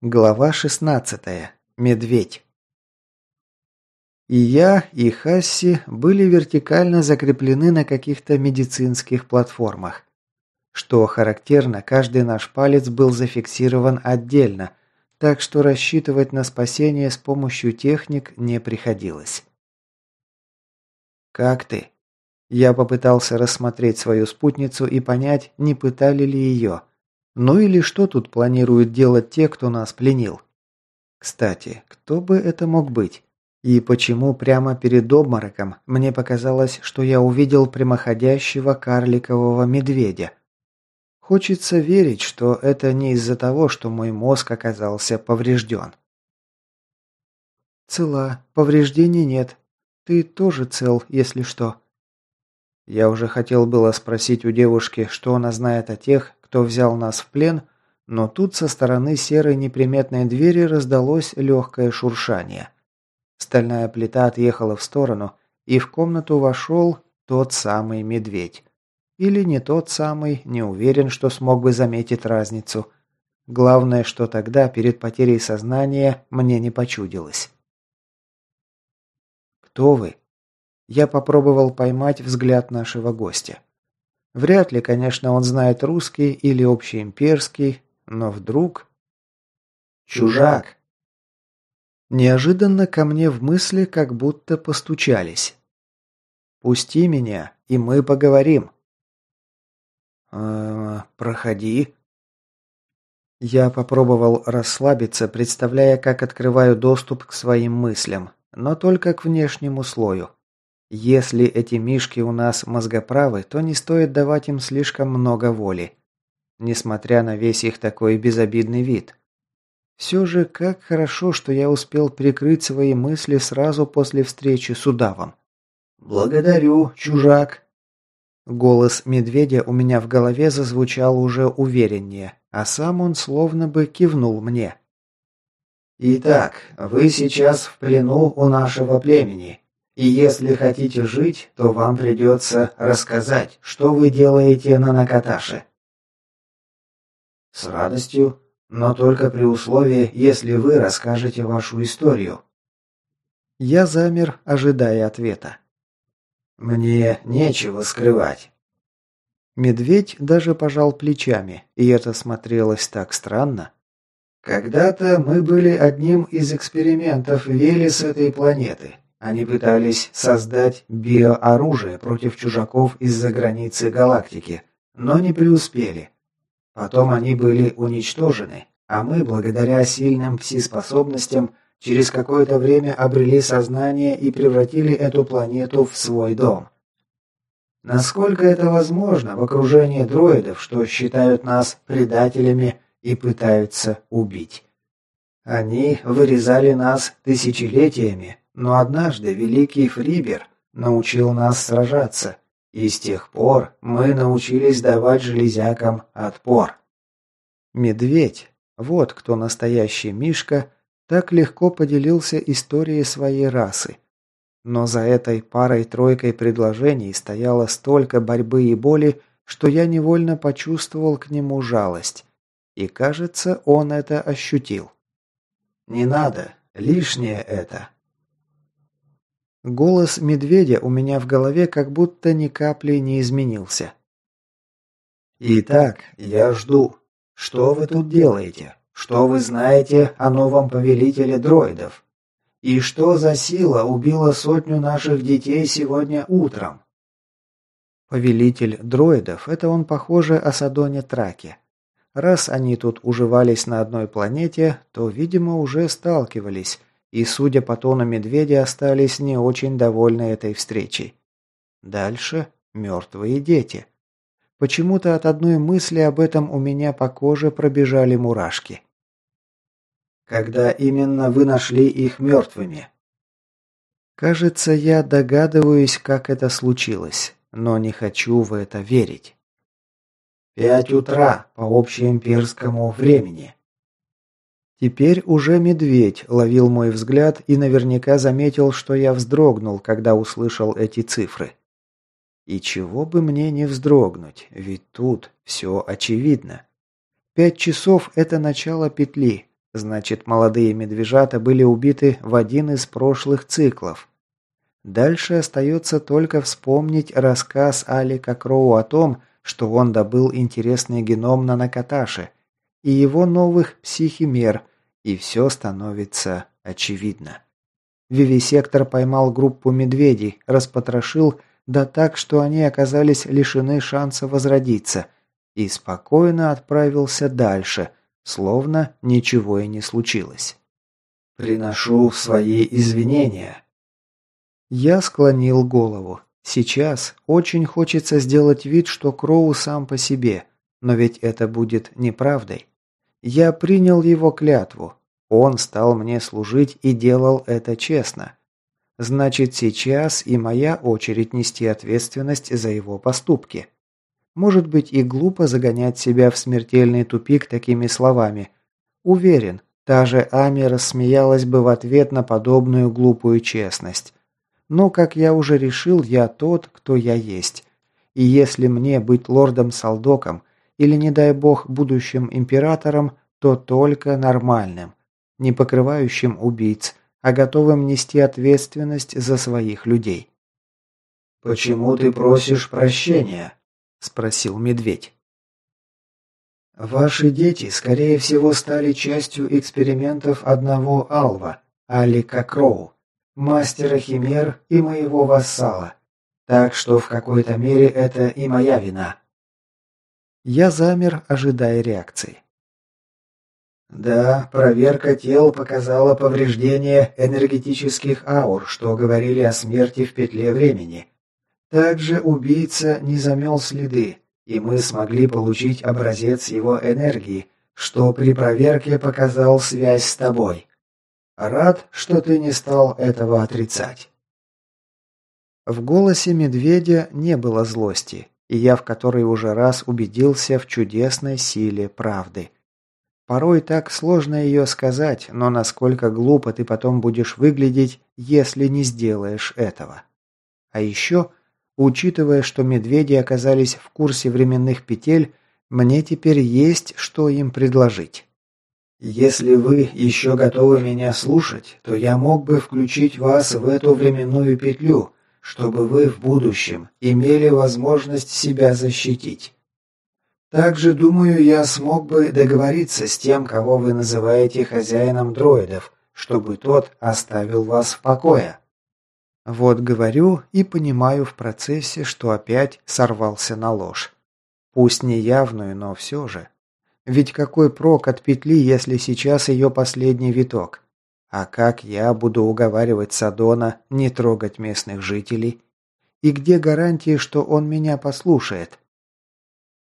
Глава 16. Медведь. И я, и Хасси были вертикально закреплены на каких-то медицинских платформах. Что характерно, каждый наш палец был зафиксирован отдельно, так что рассчитывать на спасение с помощью техник не приходилось. «Как ты?» Я попытался рассмотреть свою спутницу и понять, не пытали ли ее. Ну или что тут планируют делать те, кто нас пленил? Кстати, кто бы это мог быть? И почему прямо перед обмороком мне показалось, что я увидел прямоходящего карликового медведя? Хочется верить, что это не из-за того, что мой мозг оказался поврежден. Цела, повреждений нет. Ты тоже цел, если что. Я уже хотел было спросить у девушки, что она знает о тех, кто взял нас в плен, но тут со стороны серой неприметной двери раздалось легкое шуршание. Стальная плита отъехала в сторону, и в комнату вошел тот самый медведь. Или не тот самый, не уверен, что смог бы заметить разницу. Главное, что тогда, перед потерей сознания, мне не почудилось. «Кто вы?» Я попробовал поймать взгляд нашего гостя. Вряд ли, конечно, он знает русский или общеимперский, но вдруг... «Чужак!» Неожиданно ко мне в мысли как будто постучались. «Пусти меня, и мы поговорим». «Э, «Проходи». Я попробовал расслабиться, представляя, как открываю доступ к своим мыслям, но только к внешнему слою. Если эти мишки у нас мозгоправы, то не стоит давать им слишком много воли. Несмотря на весь их такой безобидный вид. Все же, как хорошо, что я успел прикрыть свои мысли сразу после встречи с удавом. «Благодарю, чужак!» Голос медведя у меня в голове зазвучал уже увереннее, а сам он словно бы кивнул мне. «Итак, вы сейчас в плену у нашего племени. И если хотите жить, то вам придется рассказать, что вы делаете на Накаташе. С радостью, но только при условии, если вы расскажете вашу историю. Я замер, ожидая ответа. Мне нечего скрывать. Медведь даже пожал плечами, и это смотрелось так странно. Когда-то мы были одним из экспериментов Вели с этой планеты. Они пытались создать биооружие против чужаков из-за границы галактики, но не преуспели. Потом они были уничтожены, а мы, благодаря сильным пси-способностям, через какое-то время обрели сознание и превратили эту планету в свой дом. Насколько это возможно в окружении дроидов, что считают нас предателями и пытаются убить? Они вырезали нас тысячелетиями, но однажды великий Фрибер научил нас сражаться, и с тех пор мы научились давать железякам отпор. Медведь, вот кто настоящий Мишка, так легко поделился историей своей расы. Но за этой парой-тройкой предложений стояло столько борьбы и боли, что я невольно почувствовал к нему жалость. И, кажется, он это ощутил. «Не надо, лишнее это», Голос медведя у меня в голове как будто ни капли не изменился. «Итак, я жду. Что вы тут делаете? Что вы знаете о новом повелителе дроидов? И что за сила убила сотню наших детей сегодня утром?» Повелитель дроидов – это он, похоже, о Садоне Траке. Раз они тут уживались на одной планете, то, видимо, уже сталкивались, и, судя по тону медведя, остались не очень довольны этой встречей. Дальше мертвые дети. Почему-то от одной мысли об этом у меня по коже пробежали мурашки. Когда именно вы нашли их мертвыми? Кажется, я догадываюсь, как это случилось, но не хочу в это верить. Пять утра по общеимперскому времени. Теперь уже медведь ловил мой взгляд и наверняка заметил, что я вздрогнул, когда услышал эти цифры. И чего бы мне не вздрогнуть, ведь тут все очевидно. Пять часов – это начало петли, Значит, молодые медвежата были убиты в один из прошлых циклов. Дальше остается только вспомнить рассказ Алика Кроу о том, что он добыл интересный геном на Накаташе и его новых психимер, и все становится очевидно. Вивисектор поймал группу медведей, распотрошил, да так, что они оказались лишены шанса возродиться, и спокойно отправился дальше, словно ничего и не случилось. «Приношу свои извинения». Я склонил голову. Сейчас очень хочется сделать вид, что Кроу сам по себе, но ведь это будет неправдой. Я принял его клятву, он стал мне служить и делал это честно. Значит, сейчас и моя очередь нести ответственность за его поступки. Может быть и глупо загонять себя в смертельный тупик такими словами. Уверен, та же Ами рассмеялась бы в ответ на подобную глупую честность. Но, как я уже решил, я тот, кто я есть. И если мне быть лордом-солдоком или, не дай бог, будущим императором, то только нормальным не покрывающим убийц, а готовым нести ответственность за своих людей. «Почему ты просишь прощения?» – спросил медведь. «Ваши дети, скорее всего, стали частью экспериментов одного Алва, Алика Кроу, мастера Химер и моего вассала, так что в какой-то мере это и моя вина». Я замер, ожидая реакции. Да, проверка тел показала повреждение энергетических аур, что говорили о смерти в петле времени. Также убийца не замел следы, и мы смогли получить образец его энергии, что при проверке показал связь с тобой. Рад, что ты не стал этого отрицать. В голосе медведя не было злости, и я в который уже раз убедился в чудесной силе правды. Порой так сложно ее сказать, но насколько глупо ты потом будешь выглядеть, если не сделаешь этого. А еще, учитывая, что медведи оказались в курсе временных петель, мне теперь есть, что им предложить. Если вы еще готовы меня слушать, то я мог бы включить вас в эту временную петлю, чтобы вы в будущем имели возможность себя защитить. Также, думаю, я смог бы договориться с тем, кого вы называете хозяином дроидов, чтобы тот оставил вас в покое. Вот говорю и понимаю в процессе, что опять сорвался на ложь. Пусть не явную, но все же. Ведь какой прок от петли, если сейчас ее последний виток? А как я буду уговаривать Садона не трогать местных жителей? И где гарантии, что он меня послушает?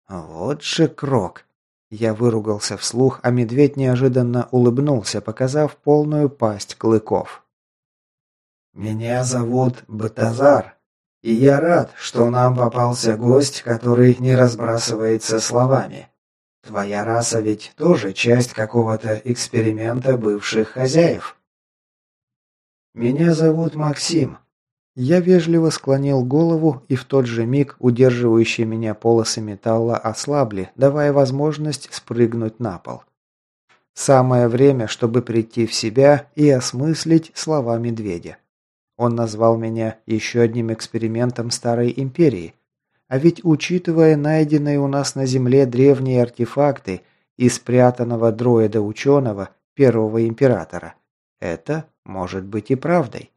Вот же крок. Я выругался вслух, а медведь неожиданно улыбнулся, показав полную пасть клыков. «Меня зовут Батазар, и я рад, что нам попался гость, который не разбрасывается словами. Твоя раса ведь тоже часть какого-то эксперимента бывших хозяев». «Меня зовут Максим, я вежливо склонил голову, и в тот же миг удерживающие меня полосы металла ослабли, давая возможность спрыгнуть на пол. Самое время, чтобы прийти в себя и осмыслить слова медведя. Он назвал меня еще одним экспериментом Старой Империи. А ведь, учитывая найденные у нас на Земле древние артефакты и спрятанного дроида-ученого, первого императора, это может быть и правдой.